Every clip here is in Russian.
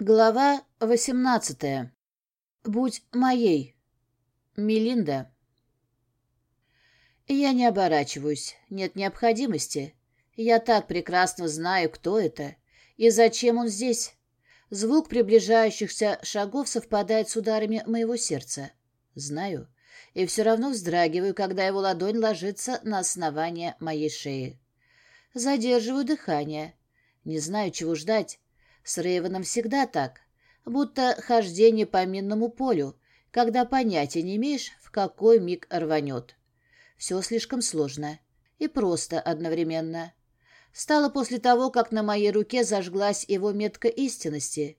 Глава восемнадцатая. Будь моей. Мелинда. Я не оборачиваюсь, нет необходимости. Я так прекрасно знаю, кто это и зачем он здесь. Звук приближающихся шагов совпадает с ударами моего сердца. Знаю. И все равно вздрагиваю, когда его ладонь ложится на основание моей шеи. Задерживаю дыхание. Не знаю, чего ждать с Рейвеном всегда так, будто хождение по минному полю, когда понятия не имеешь, в какой миг рванет. Все слишком сложно и просто одновременно. Стало после того, как на моей руке зажглась его метка истинности,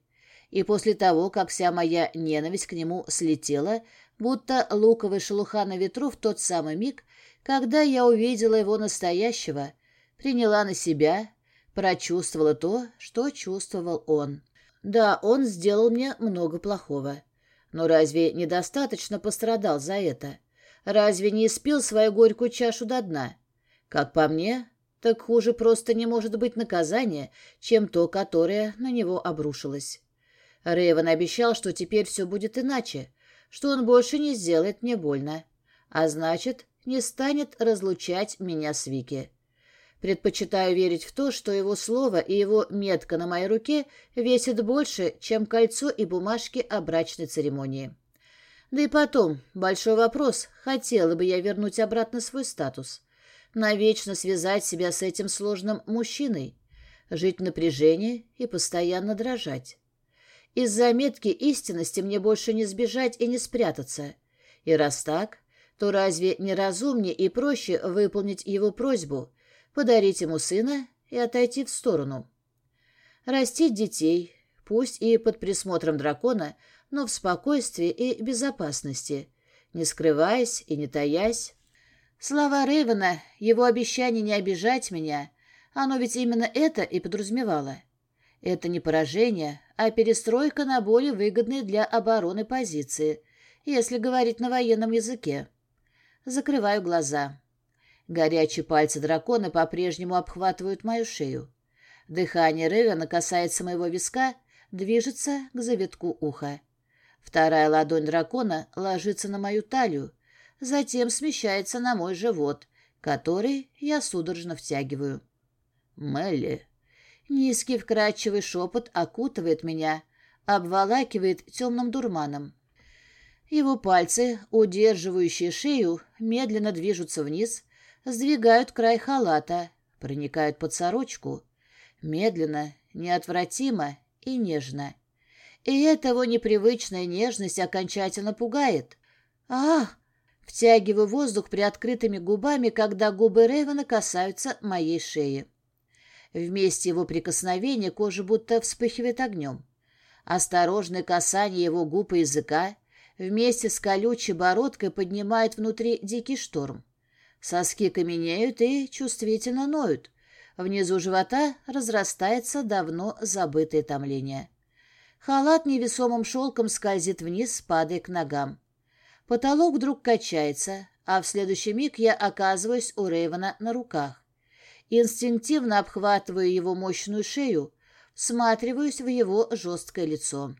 и после того, как вся моя ненависть к нему слетела, будто луковая шелуха на ветру в тот самый миг, когда я увидела его настоящего, приняла на себя прочувствовала то, что чувствовал он. Да, он сделал мне много плохого. Но разве недостаточно пострадал за это? Разве не испил свою горькую чашу до дна? Как по мне, так хуже просто не может быть наказание, чем то, которое на него обрушилось. Рейвен обещал, что теперь все будет иначе, что он больше не сделает мне больно, а значит, не станет разлучать меня с Вики. Предпочитаю верить в то, что его слово и его метка на моей руке весят больше, чем кольцо и бумажки о брачной церемонии. Да и потом, большой вопрос, хотела бы я вернуть обратно свой статус. Навечно связать себя с этим сложным мужчиной, жить в напряжении и постоянно дрожать. Из-за метки истинности мне больше не сбежать и не спрятаться. И раз так, то разве не разумнее и проще выполнить его просьбу, подарить ему сына и отойти в сторону. Растить детей, пусть и под присмотром дракона, но в спокойствии и безопасности, не скрываясь и не таясь. Слова Рейвена, его обещание не обижать меня, оно ведь именно это и подразумевало. Это не поражение, а перестройка на более выгодные для обороны позиции, если говорить на военном языке. Закрываю глаза. Горячие пальцы дракона по-прежнему обхватывают мою шею. Дыхание Ревена касается моего виска, движется к завитку уха. Вторая ладонь дракона ложится на мою талию, затем смещается на мой живот, который я судорожно втягиваю. «Мелли!» Низкий вкрадчивый шепот окутывает меня, обволакивает темным дурманом. Его пальцы, удерживающие шею, медленно движутся вниз, сдвигают край халата, проникают под сорочку, медленно, неотвратимо и нежно. И эта его непривычная нежность окончательно пугает. «Ах!» Втягиваю воздух приоткрытыми губами, когда губы Рейвена касаются моей шеи. Вместе его прикосновения кожа будто вспыхивает огнем. Осторожное касание его губ и языка вместе с колючей бородкой поднимает внутри дикий шторм. Соски каменеют и чувствительно ноют. Внизу живота разрастается давно забытое томление. Халат невесомым шелком скользит вниз, падая к ногам. Потолок вдруг качается, а в следующий миг я оказываюсь у Рейвена на руках. Инстинктивно обхватываю его мощную шею, всматриваюсь в его жесткое лицо.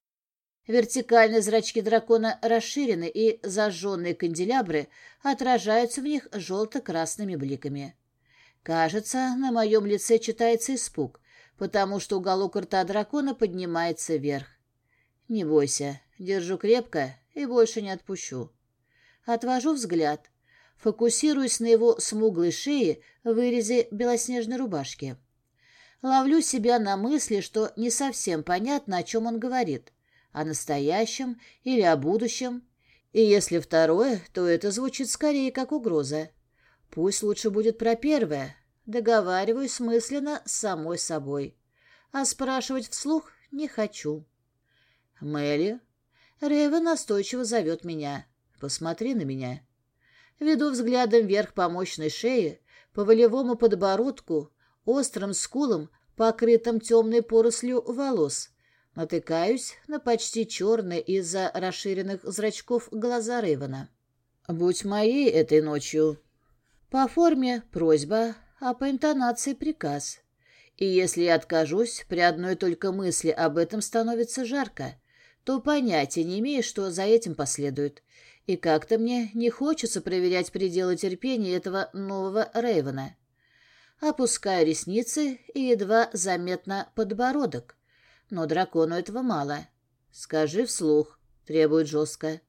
Вертикальные зрачки дракона расширены, и зажженные канделябры отражаются в них желто-красными бликами. Кажется, на моем лице читается испуг, потому что уголок рта дракона поднимается вверх. Не бойся, держу крепко и больше не отпущу. Отвожу взгляд, фокусируюсь на его смуглой шее в вырезе белоснежной рубашки. Ловлю себя на мысли, что не совсем понятно, о чем он говорит о настоящем или о будущем. И если второе, то это звучит скорее как угроза. Пусть лучше будет про первое. Договариваюсь мысленно с самой собой. А спрашивать вслух не хочу. Мелли. Рева настойчиво зовет меня. Посмотри на меня. Веду взглядом вверх по мощной шее, по волевому подбородку, острым скулам, покрытым темной порослью волос — Натыкаюсь на почти черные из-за расширенных зрачков глаза Рейвена. «Будь моей этой ночью». По форме просьба, а по интонации приказ. И если я откажусь, при одной только мысли об этом становится жарко, то понятия не имею, что за этим последует. И как-то мне не хочется проверять пределы терпения этого нового Рейвена. Опускаю ресницы и едва заметно подбородок. Но дракону этого мало. «Скажи вслух», — требует жестко.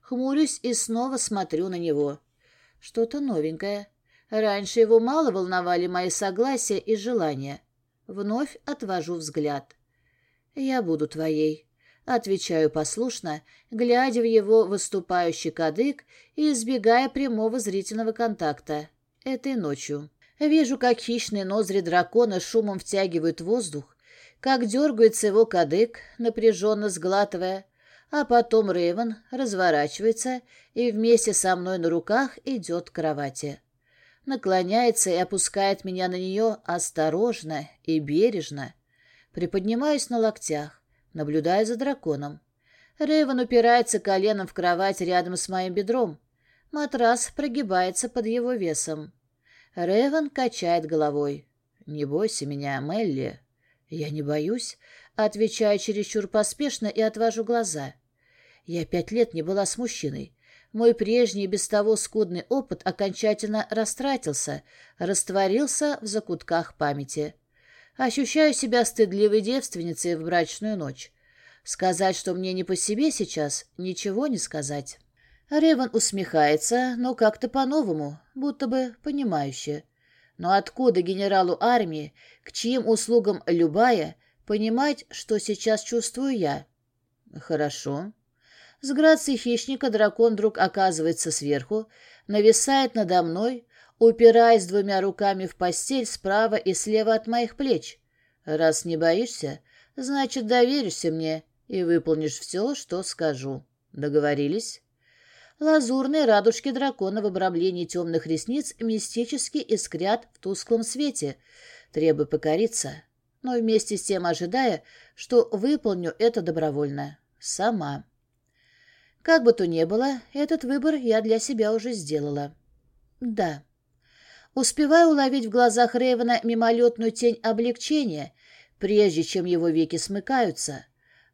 Хмурюсь и снова смотрю на него. Что-то новенькое. Раньше его мало волновали мои согласия и желания. Вновь отвожу взгляд. «Я буду твоей», — отвечаю послушно, глядя в его выступающий кадык и избегая прямого зрительного контакта. Этой ночью. Вижу, как хищные ноздри дракона шумом втягивают воздух, как дергается его кадык, напряженно сглатывая, а потом Рейвен разворачивается и вместе со мной на руках идет к кровати. Наклоняется и опускает меня на нее осторожно и бережно. Приподнимаюсь на локтях, наблюдаю за драконом. Рейвен упирается коленом в кровать рядом с моим бедром. Матрас прогибается под его весом. Реван качает головой. «Не бойся меня, Мелли». «Я не боюсь», отвечаю чересчур поспешно и отвожу глаза. Я пять лет не была с мужчиной. Мой прежний без того скудный опыт окончательно растратился, растворился в закутках памяти. Ощущаю себя стыдливой девственницей в брачную ночь. Сказать, что мне не по себе сейчас, ничего не сказать. Реван усмехается, но как-то по-новому, будто бы понимающе. Но откуда генералу армии, к чьим услугам любая, понимать, что сейчас чувствую я? Хорошо. С грацией хищника дракон вдруг оказывается сверху, нависает надо мной, упираясь двумя руками в постель справа и слева от моих плеч. Раз не боишься, значит, доверишься мне и выполнишь все, что скажу. Договорились? Лазурные радужки дракона в обрамлении темных ресниц мистически искрят в тусклом свете, требуя покориться, но вместе с тем ожидая, что выполню это добровольно. Сама. Как бы то ни было, этот выбор я для себя уже сделала. Да. Успеваю уловить в глазах Рейвена мимолетную тень облегчения, прежде чем его веки смыкаются.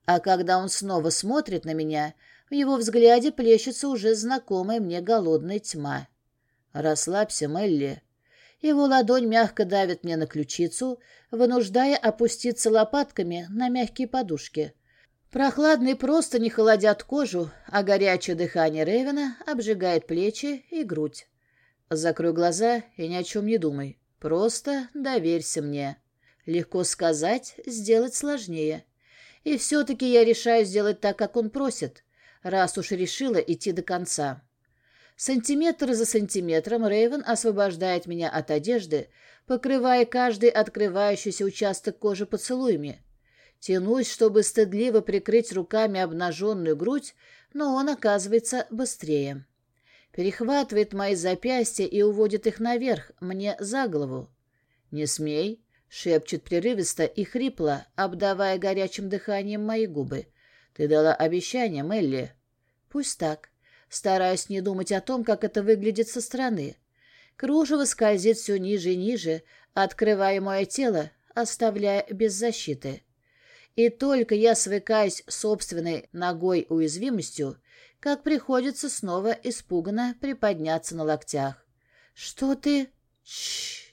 А когда он снова смотрит на меня — в его взгляде плещется уже знакомая мне голодная тьма. «Расслабься, Мелли». Его ладонь мягко давит мне на ключицу, вынуждая опуститься лопатками на мягкие подушки. Прохладные просто не холодят кожу, а горячее дыхание Ревена обжигает плечи и грудь. Закрой глаза и ни о чем не думай. Просто доверься мне. Легко сказать, сделать сложнее. И все-таки я решаю сделать так, как он просит раз уж решила идти до конца. Сантиметр за сантиметром Рейвен освобождает меня от одежды, покрывая каждый открывающийся участок кожи поцелуями. Тянусь, чтобы стыдливо прикрыть руками обнаженную грудь, но он оказывается быстрее. Перехватывает мои запястья и уводит их наверх, мне за голову. «Не смей», — шепчет прерывисто и хрипло, обдавая горячим дыханием мои губы. Ты дала обещание, Мелли. Пусть так. Стараюсь не думать о том, как это выглядит со стороны. Кружево скользит все ниже и ниже, открывая мое тело, оставляя без защиты. И только я свыкаюсь собственной ногой уязвимостью, как приходится снова испуганно приподняться на локтях. «Что ты?» Чш.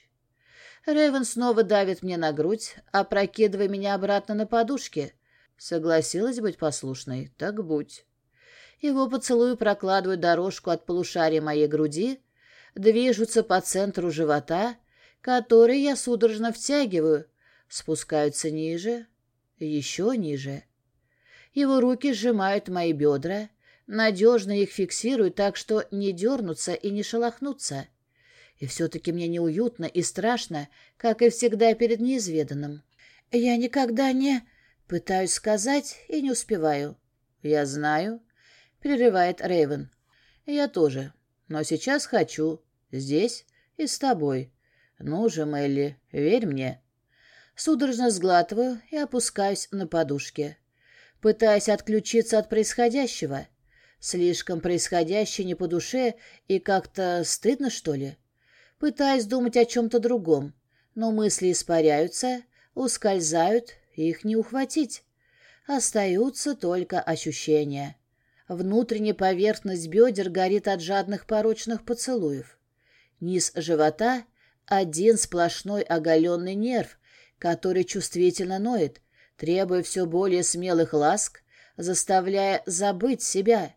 Рэйвен снова давит мне на грудь, опрокидывая меня обратно на подушке. Согласилась быть послушной? Так будь. Его поцелуи прокладывают дорожку от полушария моей груди, движутся по центру живота, который я судорожно втягиваю, спускаются ниже, еще ниже. Его руки сжимают мои бедра, надежно их фиксируют так, что не дернутся и не шелохнутся. И все-таки мне неуютно и страшно, как и всегда перед неизведанным. Я никогда не... Пытаюсь сказать и не успеваю. «Я знаю», — прерывает Рейвен. «Я тоже. Но сейчас хочу. Здесь и с тобой. Ну же, Мелли, верь мне». Судорожно сглатываю и опускаюсь на подушке. Пытаясь отключиться от происходящего. Слишком происходящее не по душе и как-то стыдно, что ли. Пытаюсь думать о чем-то другом, но мысли испаряются, Ускользают, их не ухватить. Остаются только ощущения. Внутренняя поверхность бедер горит от жадных порочных поцелуев. Низ живота — один сплошной оголенный нерв, который чувствительно ноет, требуя все более смелых ласк, заставляя забыть себя,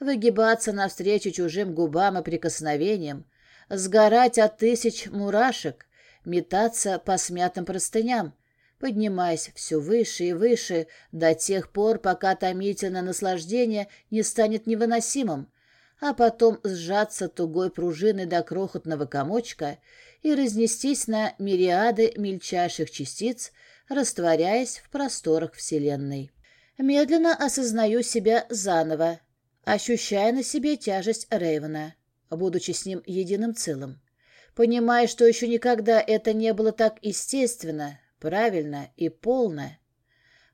выгибаться навстречу чужим губам и прикосновениям, сгорать от тысяч мурашек, метаться по смятым простыням, поднимаясь все выше и выше до тех пор, пока томительное наслаждение не станет невыносимым, а потом сжаться тугой пружиной до крохотного комочка и разнестись на мириады мельчайших частиц, растворяясь в просторах Вселенной. Медленно осознаю себя заново, ощущая на себе тяжесть Рейвена, будучи с ним единым целым. Понимая, что еще никогда это не было так естественно, правильно и полно.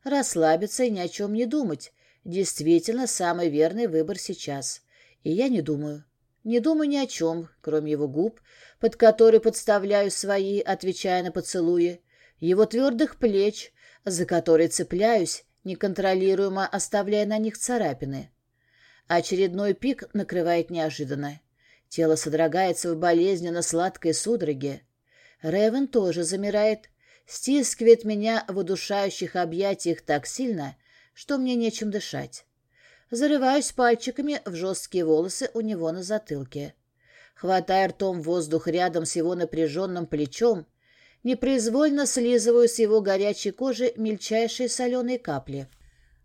Расслабиться и ни о чем не думать – действительно самый верный выбор сейчас. И я не думаю. Не думаю ни о чем, кроме его губ, под которые подставляю свои, отвечая на поцелуи, его твердых плеч, за которые цепляюсь, неконтролируемо оставляя на них царапины. Очередной пик накрывает неожиданно. Тело содрогается в болезненно сладкой судороге. Ревен тоже замирает, стискивает меня в удушающих объятиях так сильно, что мне нечем дышать. Зарываюсь пальчиками в жесткие волосы у него на затылке. Хватая ртом воздух рядом с его напряженным плечом, непроизвольно слизываю с его горячей кожи мельчайшие соленые капли.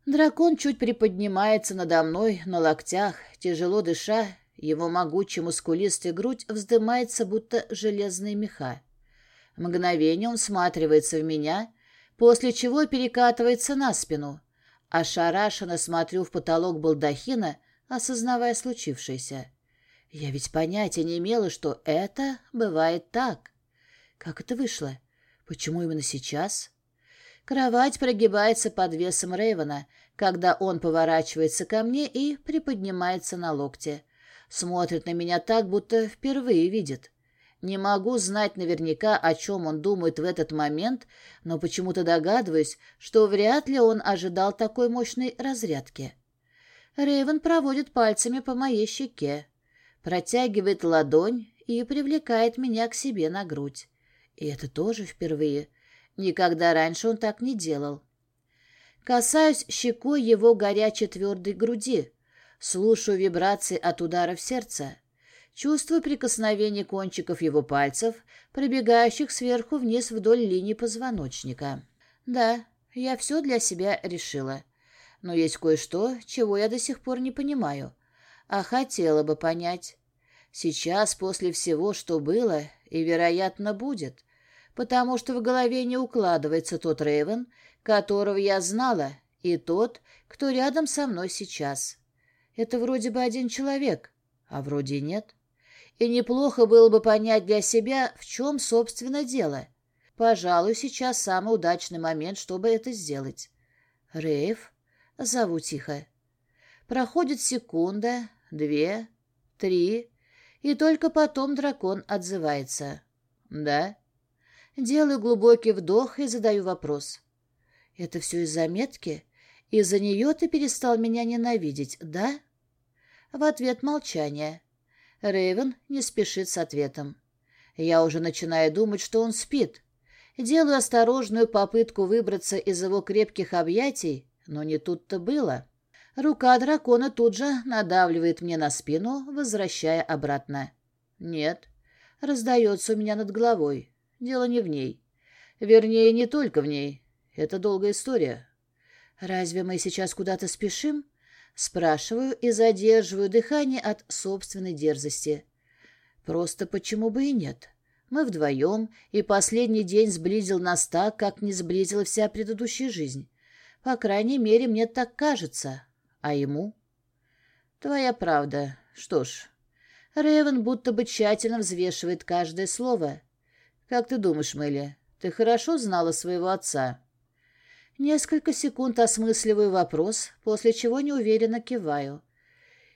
Дракон чуть приподнимается надо мной на локтях, тяжело дыша, его могучая мускулистая грудь вздымается, будто железные меха. Мгновение он всматривается в меня, после чего перекатывается на спину. Ошарашенно смотрю в потолок балдахина, осознавая случившееся. Я ведь понятия не имела, что это бывает так. Как это вышло? Почему именно сейчас? Кровать прогибается под весом Рейвена, когда он поворачивается ко мне и приподнимается на локте. Смотрит на меня так, будто впервые видит. Не могу знать наверняка, о чем он думает в этот момент, но почему-то догадываюсь, что вряд ли он ожидал такой мощной разрядки. Рейвен проводит пальцами по моей щеке, протягивает ладонь и привлекает меня к себе на грудь. И это тоже впервые. Никогда раньше он так не делал. Касаюсь щекой его горячей твердой груди, слушаю вибрации от ударов сердца. Чувствую прикосновение кончиков его пальцев, пробегающих сверху вниз вдоль линии позвоночника. Да, я все для себя решила. Но есть кое-что, чего я до сих пор не понимаю. А хотела бы понять. Сейчас, после всего, что было и, вероятно, будет. Потому что в голове не укладывается тот Рейвен, которого я знала, и тот, кто рядом со мной сейчас. Это вроде бы один человек, а вроде нет и неплохо было бы понять для себя, в чем, собственно, дело. Пожалуй, сейчас самый удачный момент, чтобы это сделать. Рейв, зову тихо. Проходит секунда, две, три, и только потом дракон отзывается. «Да?» Делаю глубокий вдох и задаю вопрос. «Это все из-за метки? Из-за нее ты перестал меня ненавидеть, да?» В ответ молчание. Рейвен не спешит с ответом. Я уже начинаю думать, что он спит. Делаю осторожную попытку выбраться из его крепких объятий, но не тут-то было. Рука дракона тут же надавливает мне на спину, возвращая обратно. «Нет», — раздается у меня над головой. Дело не в ней. Вернее, не только в ней. Это долгая история. «Разве мы сейчас куда-то спешим?» Спрашиваю и задерживаю дыхание от собственной дерзости. Просто почему бы и нет? Мы вдвоем, и последний день сблизил нас так, как не сблизила вся предыдущая жизнь. По крайней мере, мне так кажется. А ему? Твоя правда. Что ж, Ревен будто бы тщательно взвешивает каждое слово. Как ты думаешь, Мэлли, ты хорошо знала своего отца? Несколько секунд осмысливаю вопрос, после чего неуверенно киваю.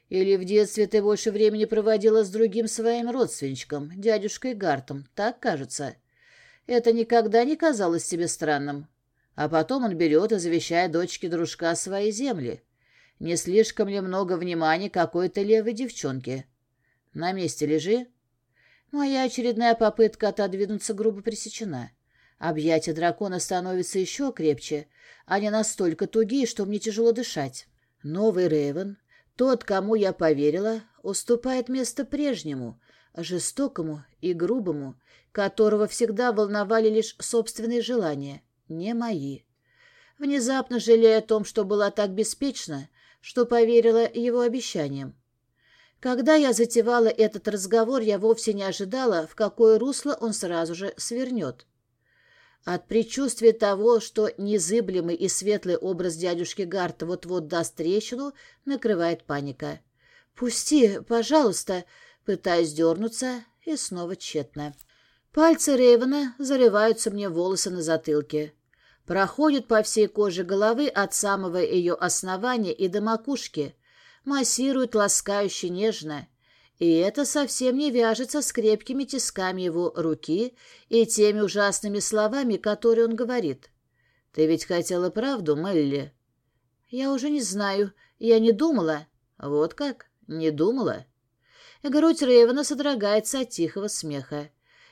Или в детстве ты больше времени проводила с другим своим родственничком, дядюшкой Гартом, так кажется? Это никогда не казалось себе странным. А потом он берет и завещает дочке дружка свои земли. Не слишком ли много внимания какой-то левой девчонке? На месте лежи. Моя очередная попытка отодвинуться грубо пресечена. Объятия дракона становятся еще крепче. Они настолько тугие, что мне тяжело дышать. Новый Рейвен, тот, кому я поверила, уступает место прежнему, жестокому и грубому, которого всегда волновали лишь собственные желания, не мои. Внезапно жалея о том, что была так беспечна, что поверила его обещаниям. Когда я затевала этот разговор, я вовсе не ожидала, в какое русло он сразу же свернет. От предчувствия того, что незыблемый и светлый образ дядюшки Гарта вот-вот даст трещину, накрывает паника. «Пусти, пожалуйста!» Пытаюсь дернуться, и снова тщетно. Пальцы Рейвена зарываются мне волосы на затылке. Проходят по всей коже головы от самого ее основания и до макушки. Массируют ласкающе нежно. И это совсем не вяжется с крепкими тисками его руки и теми ужасными словами, которые он говорит. «Ты ведь хотела правду, Мелли?» «Я уже не знаю. Я не думала». «Вот как? Не думала?» Грудь Рейвена содрогается от тихого смеха.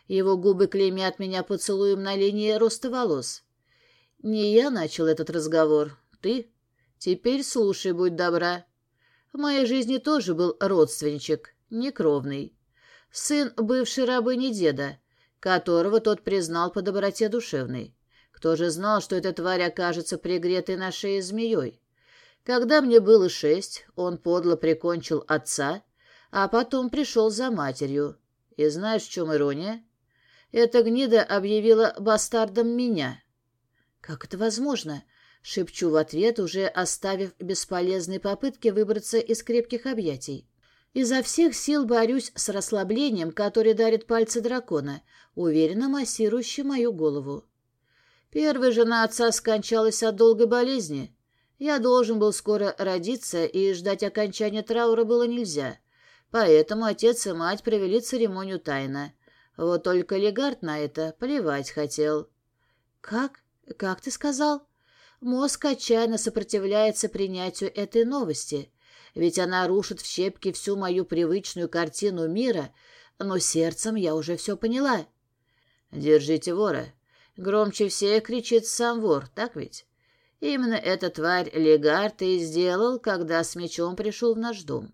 Его губы клеймят меня поцелуем на линии роста волос. Не я начал этот разговор, ты. Теперь слушай, будь добра. В моей жизни тоже был родственничек, некровный. Сын бывшей рабыни деда, которого тот признал по доброте душевной. Кто же знал, что эта тварь окажется пригретой на шее змеей? Когда мне было шесть, он подло прикончил отца а потом пришел за матерью. И знаешь, в чем ирония? Эта гнида объявила бастардом меня. «Как это возможно?» — шепчу в ответ, уже оставив бесполезные попытки выбраться из крепких объятий. Изо всех сил борюсь с расслаблением, которое дарит пальцы дракона, уверенно массирующий мою голову. Первая жена отца скончалась от долгой болезни. Я должен был скоро родиться, и ждать окончания траура было нельзя. Поэтому отец и мать провели церемонию тайно. Вот только Легард на это плевать хотел. «Как? Как ты сказал?» Мозг отчаянно сопротивляется принятию этой новости, ведь она рушит в щепки всю мою привычную картину мира, но сердцем я уже все поняла. «Держите вора!» Громче всех кричит сам вор, так ведь? Именно эта тварь Легард и сделал, когда с мечом пришел в наш дом.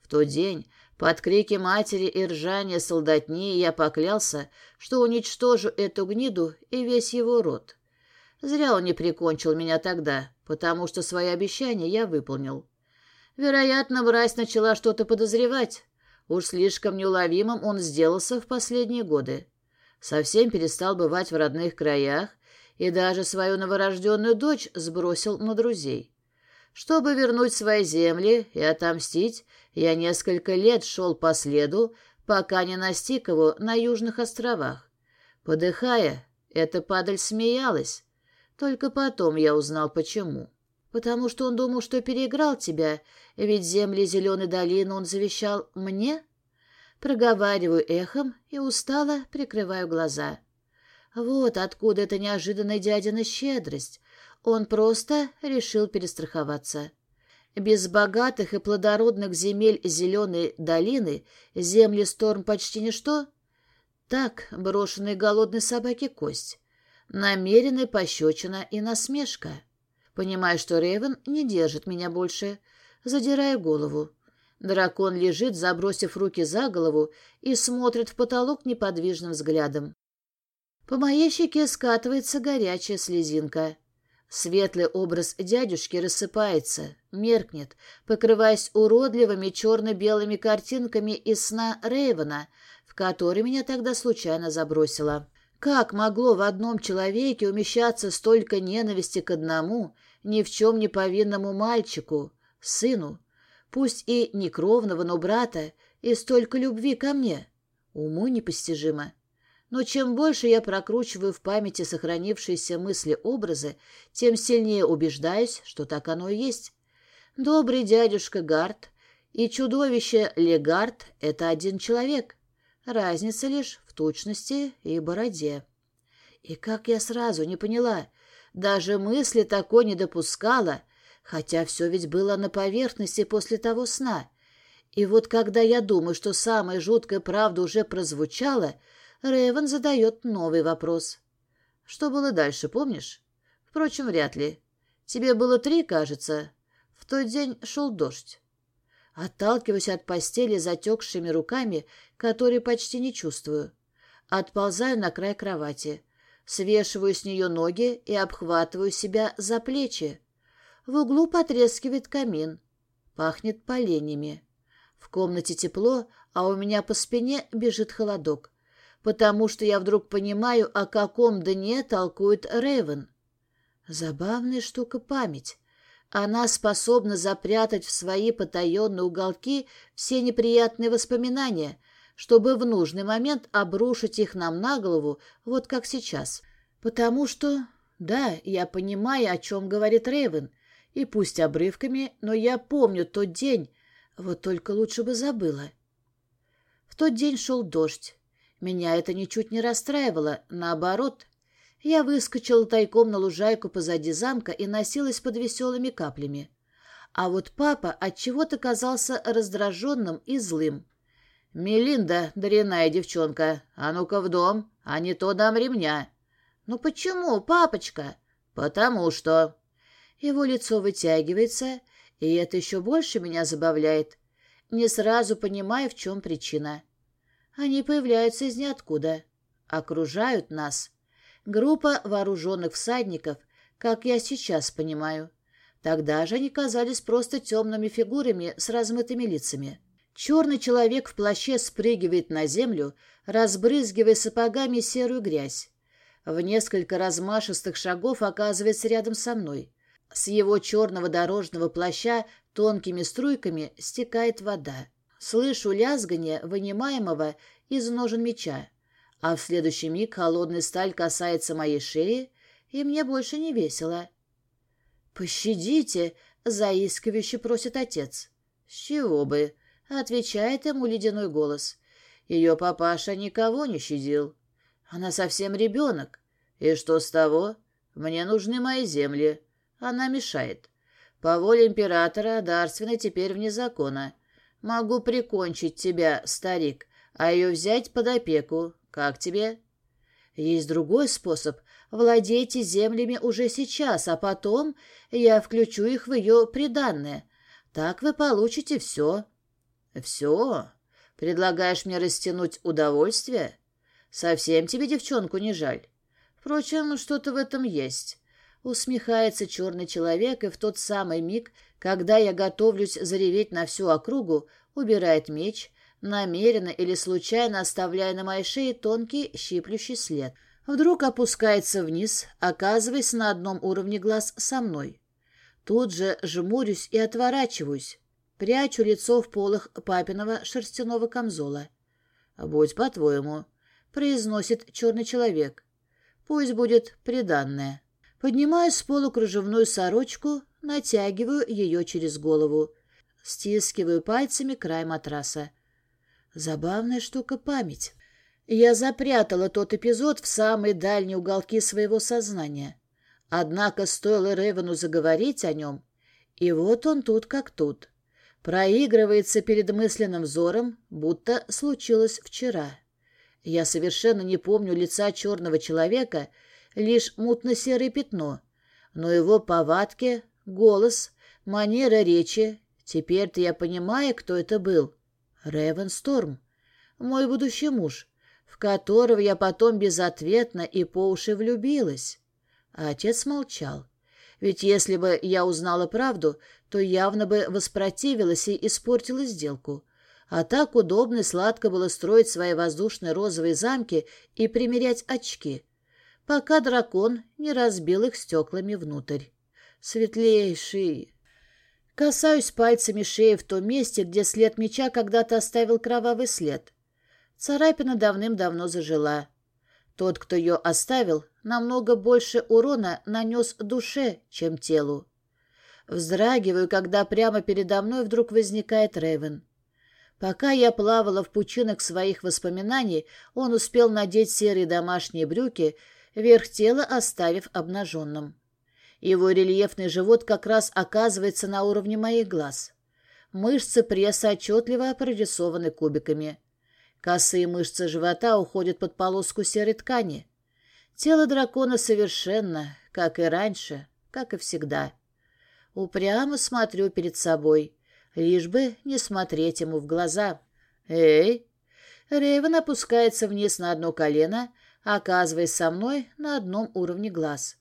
В тот день под крики матери и ржание солдатни я поклялся, что уничтожу эту гниду и весь его род. Зря он не прикончил меня тогда, потому что свои обещания я выполнил. Вероятно, мразь начала что-то подозревать. Уж слишком неуловимым он сделался в последние годы. Совсем перестал бывать в родных краях и даже свою новорожденную дочь сбросил на друзей. Чтобы вернуть свои земли и отомстить, я несколько лет шел по следу, пока не настиг его на Южных островах. Подыхая, эта падаль смеялась. Только потом я узнал, почему. Потому что он думал, что переиграл тебя, ведь земли Зеленой долины он завещал мне? Проговариваю эхом и устало прикрываю глаза. Вот откуда эта неожиданная дядина щедрость. Он просто решил перестраховаться. Без богатых и плодородных земель зеленой долины земли Сторм почти ничто. Так, брошенные голодной собаке кость. Намеренная пощечина и насмешка. Понимая, что Рейвен не держит меня больше, задираю голову. Дракон лежит, забросив руки за голову, и смотрит в потолок неподвижным взглядом. По моей щеке скатывается горячая слезинка. Светлый образ дядюшки рассыпается, меркнет, покрываясь уродливыми черно-белыми картинками из сна Рейвена, в который меня тогда случайно забросило. Как могло в одном человеке умещаться столько ненависти к одному, ни в чем не повинному мальчику, сыну, пусть и не кровного, но брата, и столько любви ко мне? Уму непостижимо. Но чем больше я прокручиваю в памяти сохранившиеся мысли-образы, тем сильнее убеждаюсь, что так оно и есть. Добрый дядюшка Гарт и чудовище Легард — это один человек. Разница лишь точности и бороде. И как я сразу не поняла, даже мысли такой не допускала, хотя все ведь было на поверхности после того сна. И вот когда я думаю, что самая жуткая правда уже прозвучала, Рэйвен задает новый вопрос. Что было дальше, помнишь? Впрочем, вряд ли. Тебе было три, кажется. В тот день шел дождь. Отталкиваюсь от постели затекшими руками, которые почти не чувствую. Отползаю на край кровати. Свешиваю с нее ноги и обхватываю себя за плечи. В углу потрескивает камин. Пахнет поленьями. В комнате тепло, а у меня по спине бежит холодок. Потому что я вдруг понимаю, о каком дне толкует Рейвен. Забавная штука память. Она способна запрятать в свои потаенные уголки все неприятные воспоминания, чтобы в нужный момент обрушить их нам на голову, вот как сейчас. Потому что, да, я понимаю, о чем говорит Рейвен, и пусть обрывками, но я помню тот день, вот только лучше бы забыла. В тот день шел дождь. Меня это ничуть не расстраивало, наоборот. Я выскочила тайком на лужайку позади замка и носилась под веселыми каплями. А вот папа отчего-то казался раздраженным и злым. «Мелинда, дрянная девчонка, а ну-ка в дом, а не то дам ремня». «Ну почему, папочка?» «Потому что...» Его лицо вытягивается, и это еще больше меня забавляет. Не сразу понимаю, в чем причина. Они появляются из ниоткуда. Окружают нас. Группа вооруженных всадников, как я сейчас понимаю. Тогда же они казались просто темными фигурами с размытыми лицами. Черный человек в плаще спрыгивает на землю, разбрызгивая сапогами серую грязь. В несколько размашистых шагов оказывается рядом со мной. С его черного дорожного плаща тонкими струйками стекает вода. Слышу лязгание вынимаемого из ножен меча, а в следующий миг холодная сталь касается моей шеи, и мне больше не весело. «Пощадите!» — заискивающе просит отец. «С чего бы?» — отвечает ему ледяной голос. Ее папаша никого не щадил. Она совсем ребенок. И что с того? Мне нужны мои земли. Она мешает. По воле императора Дарствина теперь вне закона. Могу прикончить тебя, старик, а ее взять под опеку. Как тебе? Есть другой способ. Владейте землями уже сейчас, а потом я включу их в ее приданное. Так вы получите все. Все? Предлагаешь мне растянуть удовольствие? Совсем тебе девчонку не жаль? Впрочем, что-то в этом есть. Усмехается черный человек, и в тот самый миг, когда я готовлюсь зареветь на всю округу, убирает меч, намеренно или случайно оставляя на моей шее тонкий щиплющий след. Вдруг опускается вниз, оказываясь на одном уровне глаз со мной. Тут же жмурюсь и отворачиваюсь, прячу лицо в полах папиного шерстяного камзола. «Будь по-твоему», — произносит черный человек. «Пусть будет приданное». Поднимаю с пола кружевную сорочку, натягиваю ее через голову. Стискиваю пальцами край матраса. Забавная штука память. Я запрятала тот эпизод в самые дальние уголки своего сознания. Однако стоило Ревену заговорить о нем, и вот он тут как тут. Проигрывается перед мысленным взором, будто случилось вчера. Я совершенно не помню лица черного человека, лишь мутно-серое пятно, но его повадки, голос, манера речи, теперь-то я понимаю, кто это был. Ревен Сторм, мой будущий муж, в которого я потом безответно и по уши влюбилась. А отец молчал. Ведь если бы я узнала правду, то явно бы воспротивилась и испортила сделку. А так удобно и сладко было строить свои воздушные розовые замки и примерять очки пока дракон не разбил их стеклами внутрь. Светлейший! Касаюсь пальцами шеи в том месте, где след меча когда-то оставил кровавый след. Царапина давным-давно зажила. Тот, кто ее оставил, намного больше урона нанес душе, чем телу. Вздрагиваю, когда прямо передо мной вдруг возникает Рейвен. Пока я плавала в пучинах своих воспоминаний, он успел надеть серые домашние брюки верх тела оставив обнаженным. Его рельефный живот как раз оказывается на уровне моих глаз. Мышцы пресса отчетливо прорисованы кубиками. Косые мышцы живота уходят под полоску серой ткани. Тело дракона совершенно, как и раньше, как и всегда. Упрямо смотрю перед собой, лишь бы не смотреть ему в глаза. «Эй!» Рейвен опускается вниз на одно колено, оказываясь со мной на одном уровне глаз.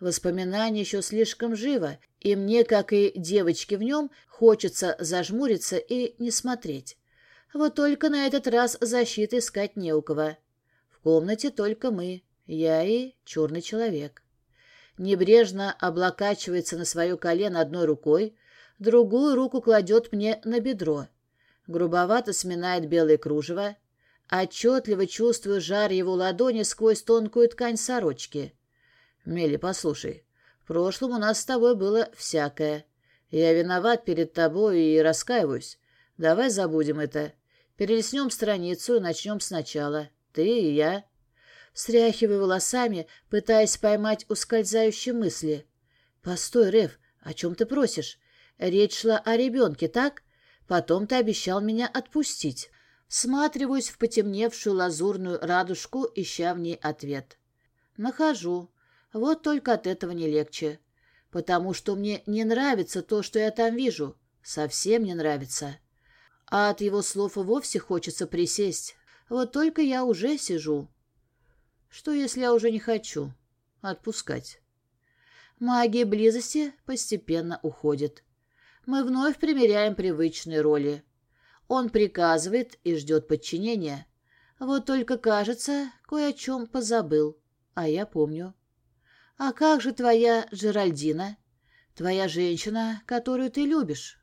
Воспоминание еще слишком живо, и мне, как и девочке в нем, хочется зажмуриться и не смотреть. Вот только на этот раз защиты искать не у кого. В комнате только мы, я и черный человек. Небрежно облокачивается на свое колено одной рукой, другую руку кладет мне на бедро. Грубовато сминает белое кружево. Отчетливо чувствую жар его ладони сквозь тонкую ткань сорочки. Мели, послушай, в прошлом у нас с тобой было всякое. Я виноват перед тобой и раскаиваюсь. Давай забудем это. Перелистнем страницу и начнем сначала. Ты и я. Стряхиваю волосами, пытаясь поймать ускользающие мысли. Постой, Рев, о чем ты просишь? Речь шла о ребенке, так? Потом ты обещал меня отпустить. Сматриваюсь в потемневшую лазурную радужку, ища в ней ответ. Нахожу. Вот только от этого не легче. Потому что мне не нравится то, что я там вижу. Совсем не нравится. А от его слов и вовсе хочется присесть. Вот только я уже сижу. Что, если я уже не хочу? Отпускать. Магия близости постепенно уходит. Мы вновь примеряем привычные роли. Он приказывает и ждет подчинения. Вот только, кажется, кое о чем позабыл. А я помню. «А как же твоя Джеральдина? Твоя женщина, которую ты любишь?»